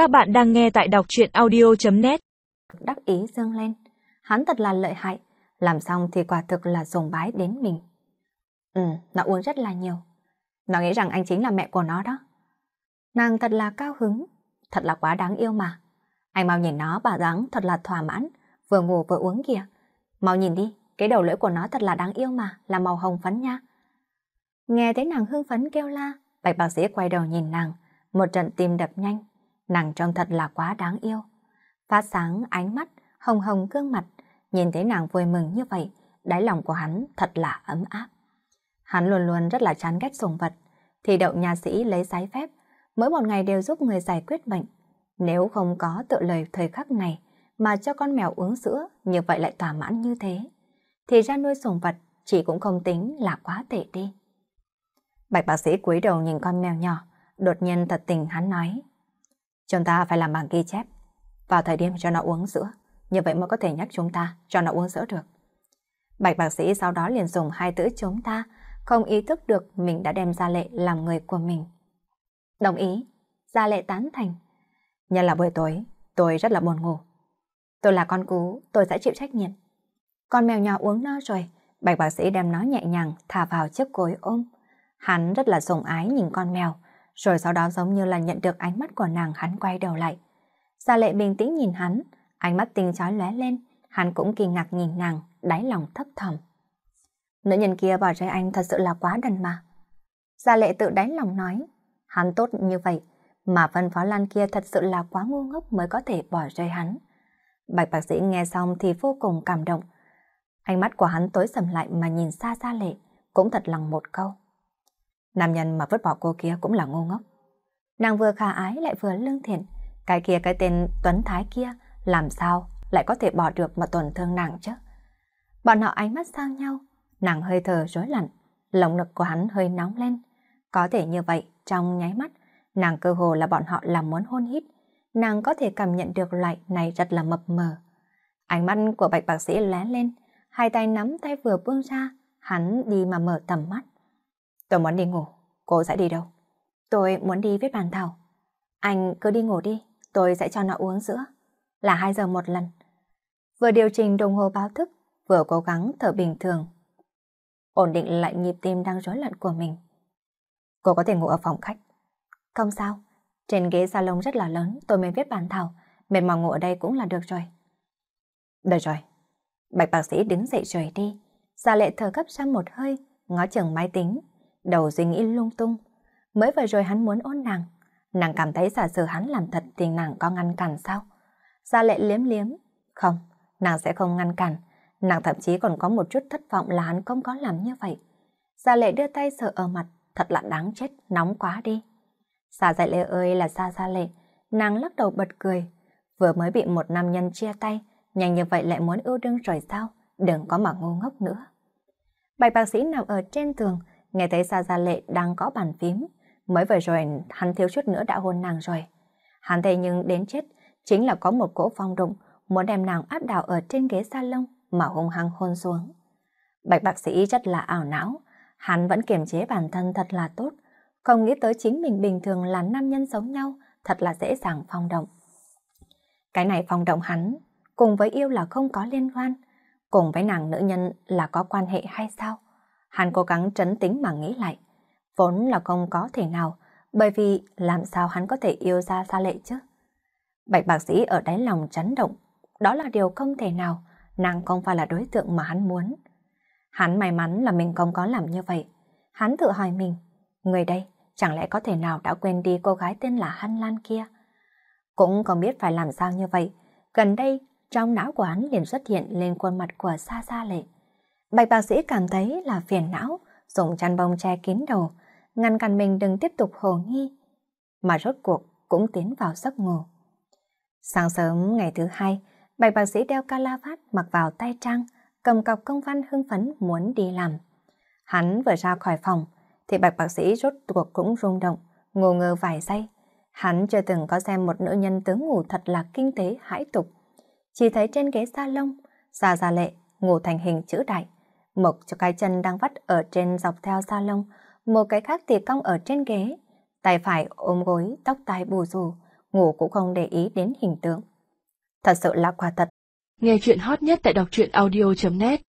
Các bạn đang nghe tại đọc truyện audio.net Đắc ý dương lên. Hắn thật là lợi hại. Làm xong thì quả thực là dùng bái đến mình. Ừ, nó uống rất là nhiều. Nó nghĩ rằng anh chính là mẹ của nó đó. Nàng thật là cao hứng. Thật là quá đáng yêu mà. Anh mau nhìn nó bà dáng thật là thỏa mãn. Vừa ngủ vừa uống kìa. Mau nhìn đi, cái đầu lưỡi của nó thật là đáng yêu mà, là màu hồng phấn nha. Nghe thấy nàng hưng phấn kêu la, bạch bác sĩ quay đầu nhìn nàng, một trận tim đập nhanh. Nàng trông thật là quá đáng yêu. Phát sáng ánh mắt, hồng hồng gương mặt, nhìn thấy nàng vui mừng như vậy, đáy lòng của hắn thật là ấm áp. Hắn luôn luôn rất là chán ghét sùng vật, thì đậu nhà sĩ lấy giấy phép, mỗi một ngày đều giúp người giải quyết bệnh. Nếu không có tự lời thời khắc này mà cho con mèo uống sữa như vậy lại thỏa mãn như thế, thì ra nuôi sùng vật chỉ cũng không tính là quá tệ đi. Bạch bác sĩ cúi đầu nhìn con mèo nhỏ, đột nhiên thật tình hắn nói. Chúng ta phải làm bằng ghi chép, vào thời điểm cho nó uống sữa, như vậy mới có thể nhắc chúng ta cho nó uống sữa được. Bạch bác sĩ sau đó liền dùng hai chữ chúng ta, không ý thức được mình đã đem Gia Lệ làm người của mình. Đồng ý, Gia Lệ tán thành. Nhân là buổi tối, tôi rất là buồn ngủ. Tôi là con cú, tôi sẽ chịu trách nhiệm. Con mèo nhỏ uống no rồi, bạch bác sĩ đem nó nhẹ nhàng thả vào chiếc cối ôm. Hắn rất là sủng ái nhìn con mèo, rồi sau đó giống như là nhận được ánh mắt của nàng hắn quay đầu lại. Gia lệ bình tĩnh nhìn hắn, ánh mắt tinh chói lóe lên, hắn cũng kỳ ngạc nhìn nàng, đáy lòng thấp thầm. Nữ nhân kia bỏ rơi anh thật sự là quá đần mà. Gia lệ tự đáy lòng nói, hắn tốt như vậy, mà phân phó lan kia thật sự là quá ngu ngốc mới có thể bỏ rơi hắn. Bạch bác sĩ nghe xong thì vô cùng cảm động. Ánh mắt của hắn tối sầm lại mà nhìn xa Gia lệ, cũng thật lòng một câu. Nam nhân mà vứt bỏ cô kia cũng là ngu ngốc. Nàng vừa khả ái lại vừa lương thiện. Cái kia cái tên Tuấn Thái kia làm sao lại có thể bỏ được mà tổn thương nàng chứ? Bọn họ ánh mắt sang nhau, nàng hơi thở rối lặn, lồng ngực của hắn hơi nóng lên. Có thể như vậy, trong nháy mắt, nàng cơ hồ là bọn họ làm muốn hôn hít. Nàng có thể cảm nhận được loại này rất là mập mờ. Ánh mắt của bạch bác sĩ lé lên, hai tay nắm tay vừa buông ra, hắn đi mà mở tầm mắt. Tôi muốn đi ngủ, cô sẽ đi đâu? Tôi muốn đi viết bàn thảo. Anh cứ đi ngủ đi, tôi sẽ cho nó uống sữa. Là 2 giờ một lần. Vừa điều chỉnh đồng hồ báo thức, vừa cố gắng thở bình thường. Ổn định lại nhịp tim đang rối loạn của mình. Cô có thể ngủ ở phòng khách. Không sao, trên ghế salon rất là lớn, tôi mới viết bàn thảo. Mệt mỏi ngủ ở đây cũng là được rồi. Được rồi. Bạch bác sĩ đứng dậy rời đi. Gia lệ thở gấp ra một hơi, ngó chừng máy tính, đầu suy nghĩ lung tung. Mới vừa rồi hắn muốn ôn nàng, nàng cảm thấy giả sử hắn làm thật thì nàng có ngăn cản sao? Gia lệ liếm liếm, không, nàng sẽ không ngăn cản, nàng thậm chí còn có một chút thất vọng là hắn không có làm như vậy. Gia lệ đưa tay sờ ở mặt, thật là đáng chết, nóng quá đi. Xa dạy lệ ơi là Xa Gia lệ, nàng lắc đầu bật cười, vừa mới bị một nam nhân chia tay, nhanh như vậy lại muốn ưu đương rồi sao, đừng có mà ngu ngốc nữa. Bạch bác sĩ nằm ở trên tường, nghe thấy Sa Gia Lệ đang có bàn phím. Mới vừa rồi hắn thiếu chút nữa đã hôn nàng rồi. Hắn thấy nhưng đến chết chính là có một cỗ phong đụng muốn đem nàng áp đảo ở trên ghế salon mà hung hăng hôn xuống. Bạch bác sĩ rất là ảo não, hắn vẫn kiềm chế bản thân thật là tốt, không nghĩ tới chính mình bình thường là nam nhân giống nhau, thật là dễ dàng phong động. Cái này phong động hắn, cùng với yêu là không có liên quan, cùng với nàng nữ nhân là có quan hệ hay sao? Hắn cố gắng trấn tĩnh mà nghĩ lại. Vốn là không có thể nào, bởi vì làm sao hắn có thể yêu ra xa lệ chứ? Bạch bác sĩ ở đáy lòng chấn động, đó là điều không thể nào, nàng không phải là đối tượng mà hắn muốn. Hắn may mắn là mình không có làm như vậy. Hắn tự hỏi mình, người đây chẳng lẽ có thể nào đã quên đi cô gái tên là Hân Lan kia? Cũng không biết phải làm sao như vậy. Gần đây, trong não của hắn liền xuất hiện lên khuôn mặt của Sa Sa Lệ. Bạch bác sĩ cảm thấy là phiền não, dùng chăn bông che kín đầu, ngăn cản mình đừng tiếp tục hồ nghi. Mà rốt cuộc cũng tiến vào giấc ngủ. Sáng sớm ngày thứ hai, bạch bác sĩ đeo calavat mặc vào tay trang, cầm cọc công văn hưng phấn muốn đi làm. Hắn vừa ra khỏi phòng, thì bạch bác sĩ rốt cuộc cũng rung động, ngô ngơ vài giây. Hắn chưa từng có xem một nữ nhân tướng ngủ thật là kinh tế hãi tục. Chỉ thấy trên ghế salon, xa xa lệ, ngủ thành hình chữ đại, một cho cái chân đang vắt ở trên dọc theo salon, một cái khác thì cong ở trên ghế. Tay phải ôm gối, tóc tai bù rù, ngủ cũng không để ý đến hình tượng. Thật sự là quả thật. Nghe chuyện hot nhất tại đọc truyện audio.net